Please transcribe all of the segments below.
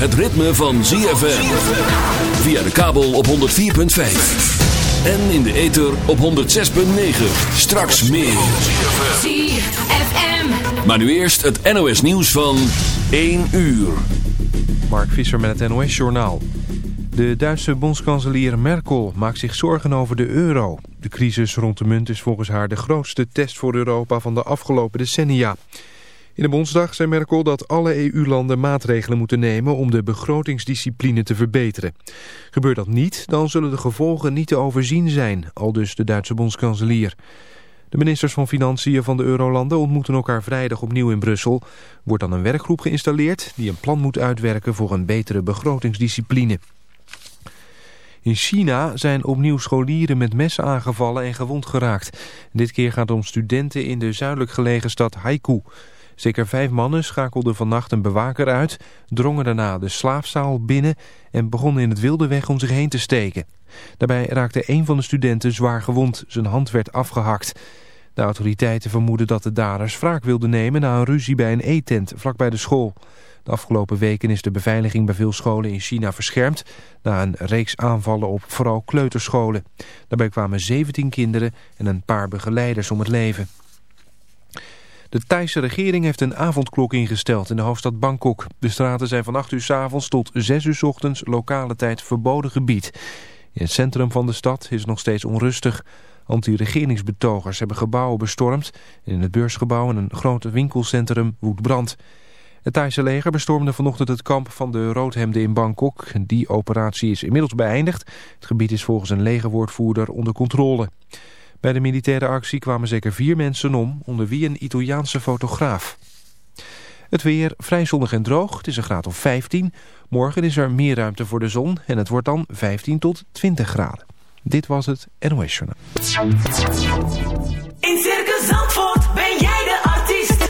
het ritme van ZFM. Via de kabel op 104.5. En in de ether op 106.9. Straks meer. ZFM. Maar nu eerst het NOS nieuws van 1 uur. Mark Visser met het NOS Journaal. De Duitse bondskanselier Merkel maakt zich zorgen over de euro. De crisis rond de munt is volgens haar de grootste test voor Europa van de afgelopen decennia. In de Bondsdag zei Merkel dat alle EU-landen maatregelen moeten nemen om de begrotingsdiscipline te verbeteren. Gebeurt dat niet, dan zullen de gevolgen niet te overzien zijn, al dus de Duitse bondskanselier. De ministers van Financiën van de Eurolanden ontmoeten elkaar vrijdag opnieuw in Brussel. Wordt dan een werkgroep geïnstalleerd die een plan moet uitwerken voor een betere begrotingsdiscipline. In China zijn opnieuw scholieren met messen aangevallen en gewond geraakt. Dit keer gaat het om studenten in de zuidelijk gelegen stad Haikou. Zeker vijf mannen schakelden vannacht een bewaker uit, drongen daarna de slaapzaal binnen en begonnen in het wilde weg om zich heen te steken. Daarbij raakte een van de studenten zwaar gewond, zijn hand werd afgehakt. De autoriteiten vermoeden dat de daders wraak wilden nemen na een ruzie bij een eetent vlakbij de school. De afgelopen weken is de beveiliging bij veel scholen in China verscherpt... na een reeks aanvallen op vooral kleuterscholen. Daarbij kwamen 17 kinderen en een paar begeleiders om het leven. De Thaise regering heeft een avondklok ingesteld in de hoofdstad Bangkok. De straten zijn van 8 uur s avonds tot 6 uur s ochtends lokale tijd verboden gebied. In het centrum van de stad is het nog steeds onrustig. Anti-regeringsbetogers hebben gebouwen bestormd. En in het beursgebouw en een groot winkelcentrum woedt brand. Het Thaise leger bestormde vanochtend het kamp van de roodhemden in Bangkok. Die operatie is inmiddels beëindigd. Het gebied is volgens een legerwoordvoerder onder controle. Bij de militaire actie kwamen zeker vier mensen om, onder wie een Italiaanse fotograaf. Het weer vrij zonnig en droog, het is een graad of 15. Morgen is er meer ruimte voor de zon en het wordt dan 15 tot 20 graden. Dit was het NOS Journal. In Circus Zandvoort ben jij de artiest.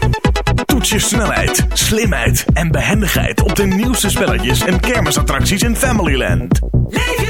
Toets je snelheid, slimheid en behendigheid op de nieuwste spelletjes en kermisattracties in Familyland. Leef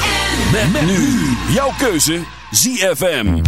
Met, nu jouw keuze ZFM.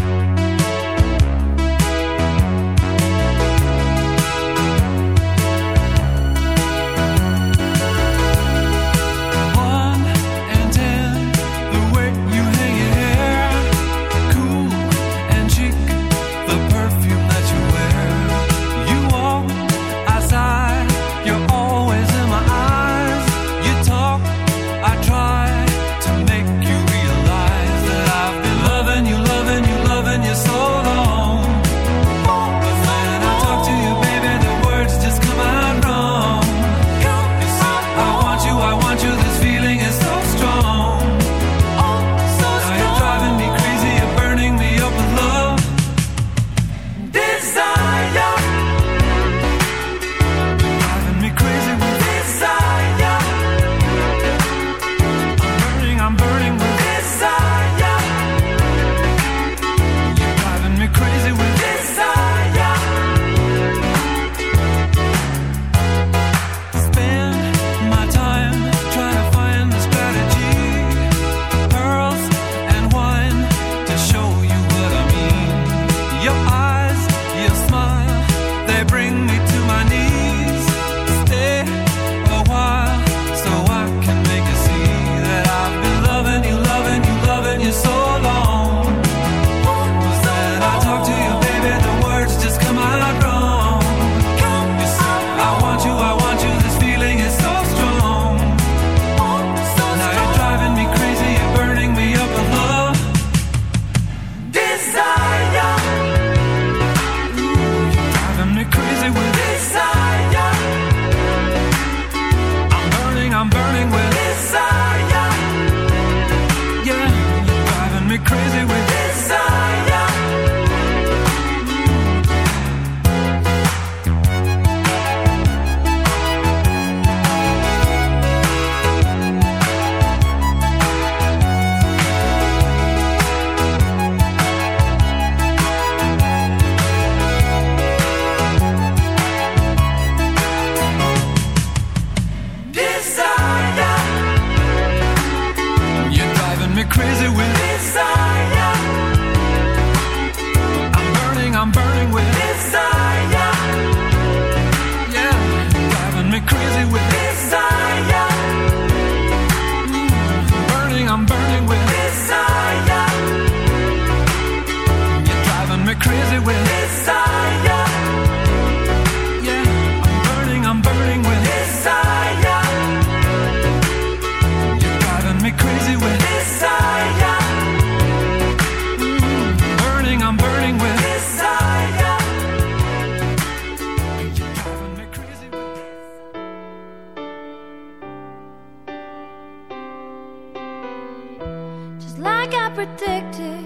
predicted.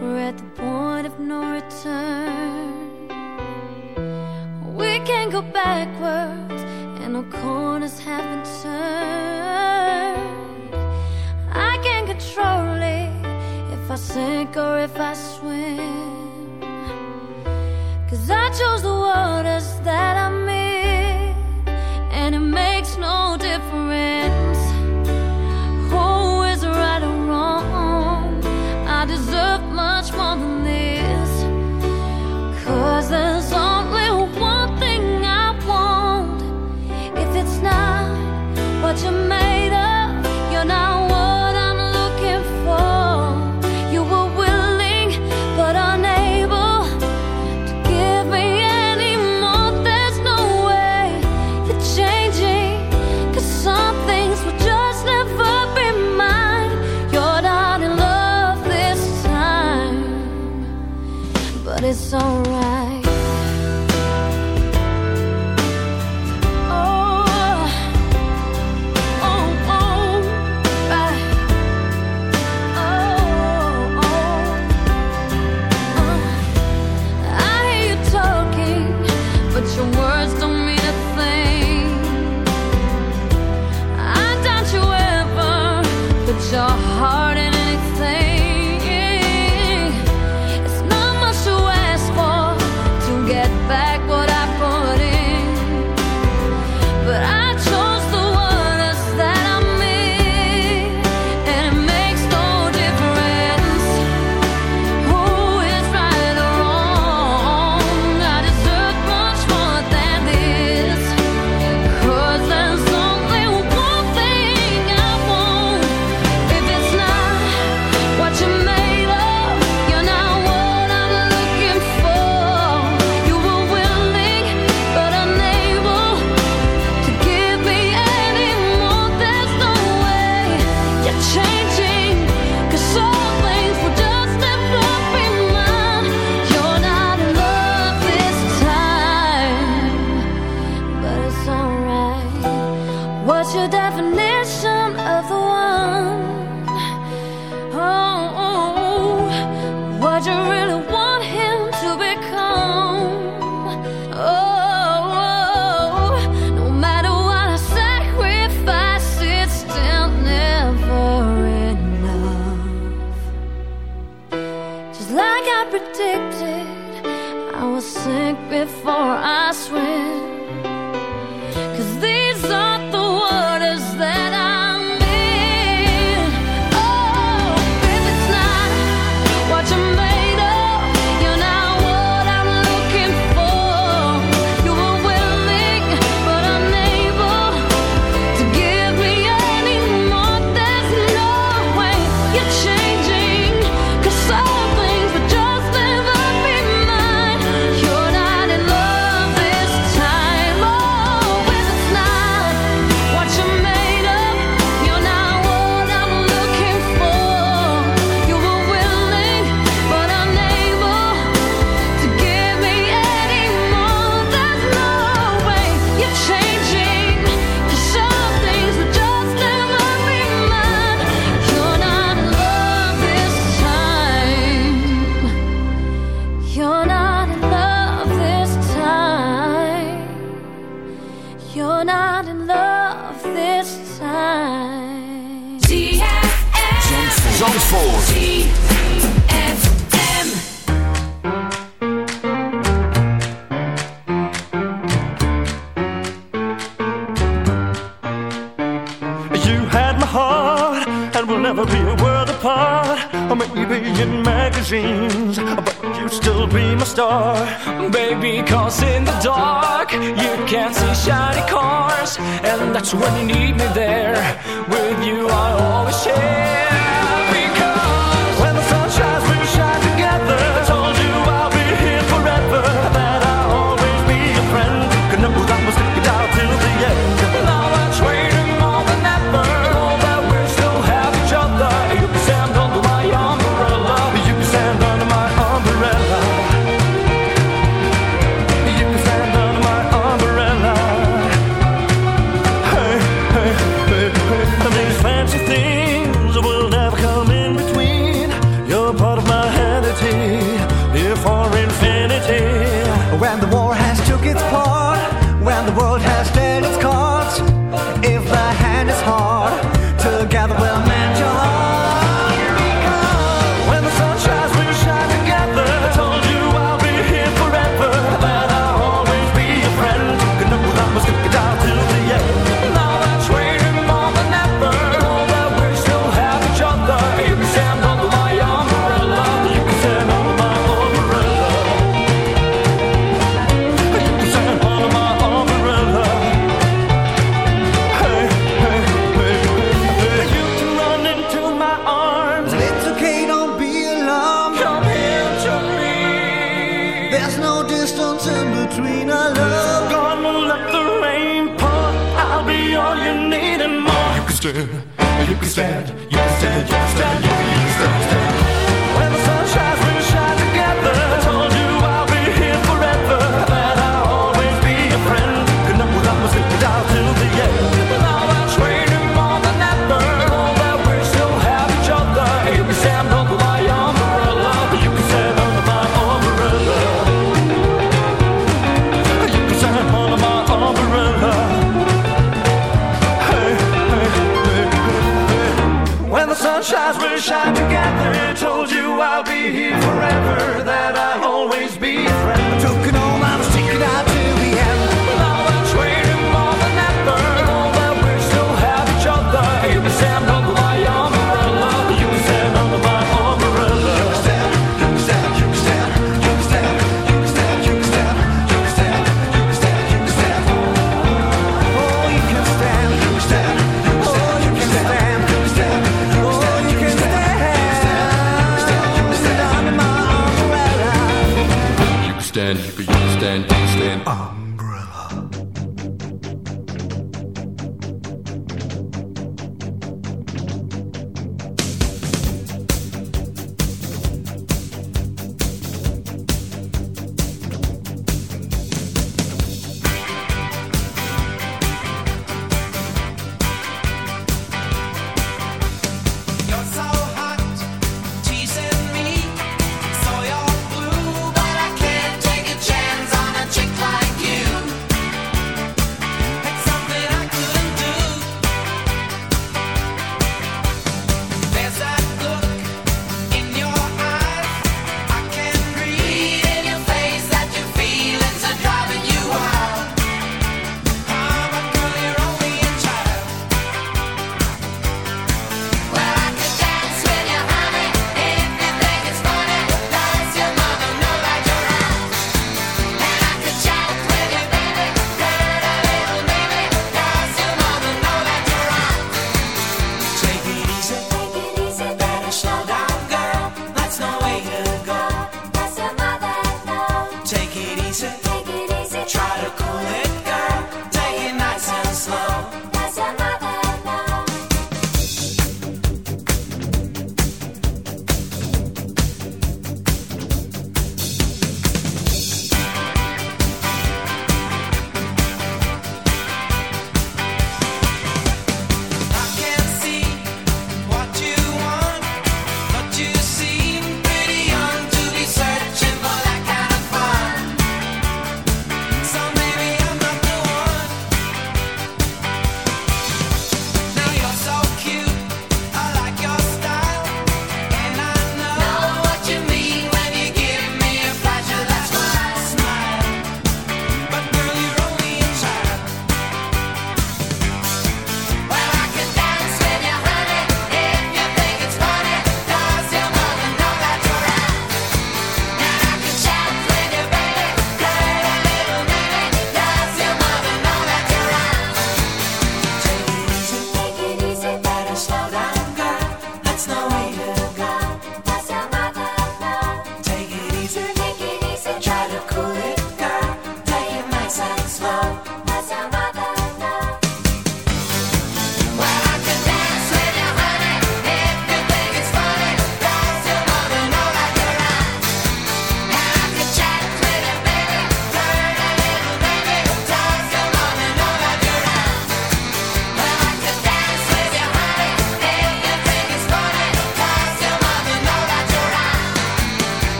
We're at the point of no return. We can't go backwards, and no corners haven't turned. I can't control it if I sink or if I swim. Cause I chose the when you need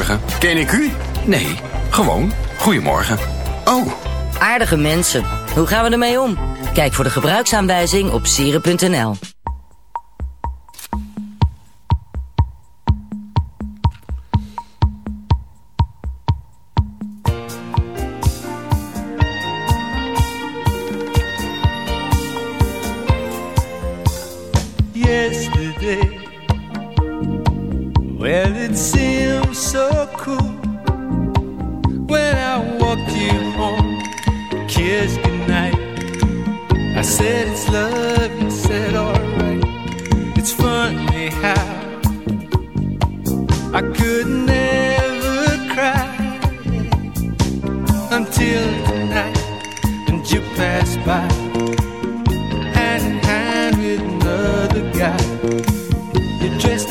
Goedemorgen. Ken ik u? Nee, gewoon. Goedemorgen. Oh, Aardige mensen. Hoe gaan we ermee om? Kijk voor de gebruiksaanwijzing op sieren.nl. kissed goodnight. I said it's love, you said alright. It's funny how I could never cry until tonight, and you passed by hand in hand with another guy. You're dressed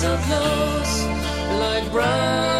so close, like brown.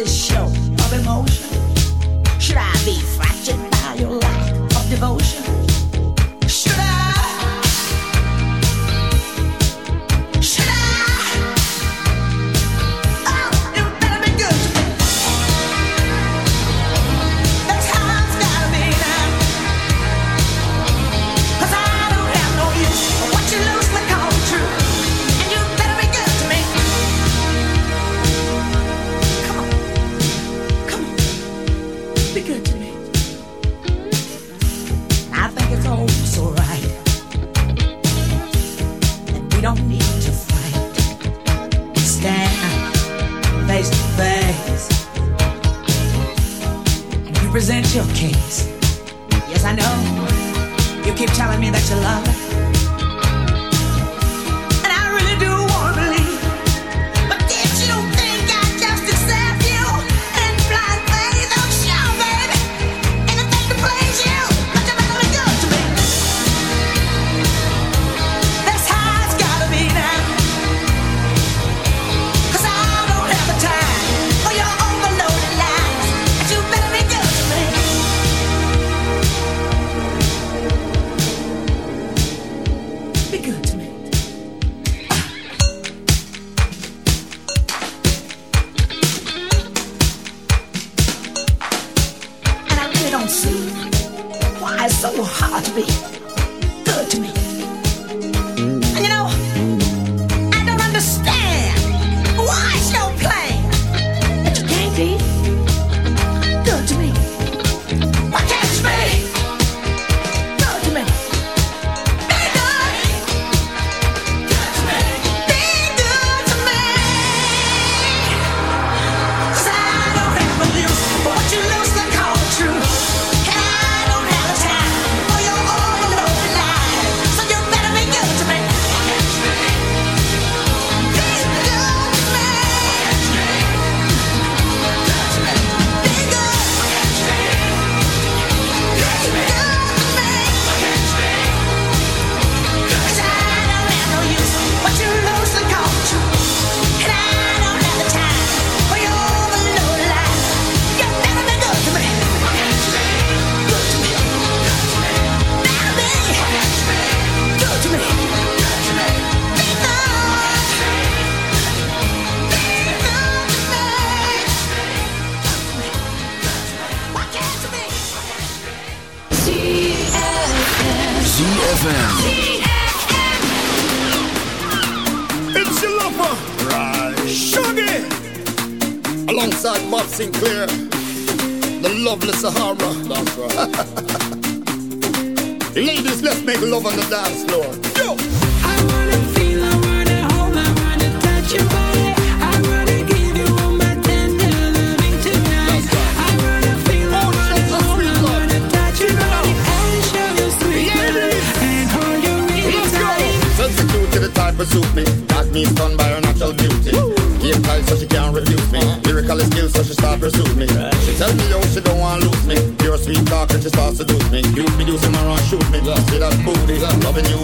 this show. Of emotion. Should I be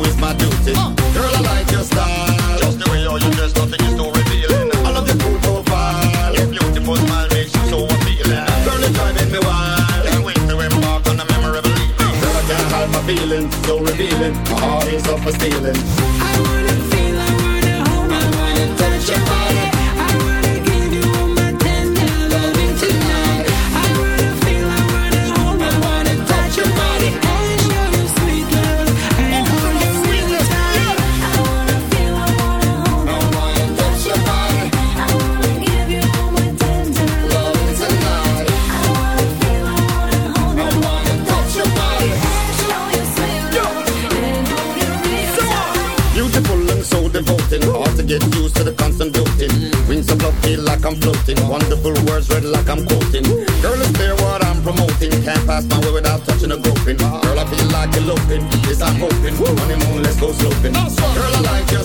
is my duty. Uh. Girl, I like your style. Just the way all you dress, nothing is too revealing. I love your cool profile. Your beautiful smile makes you so appealing. Girl, it's driving me wild. Can't wait to embark on a memorable evening. Girl, I can't hide my feelings, so revealing. My heart is up for stealing. I eloping. Yes, I'm hoping. Honeymoon, let's go sloping. Girl, I like your